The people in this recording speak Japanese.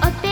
お手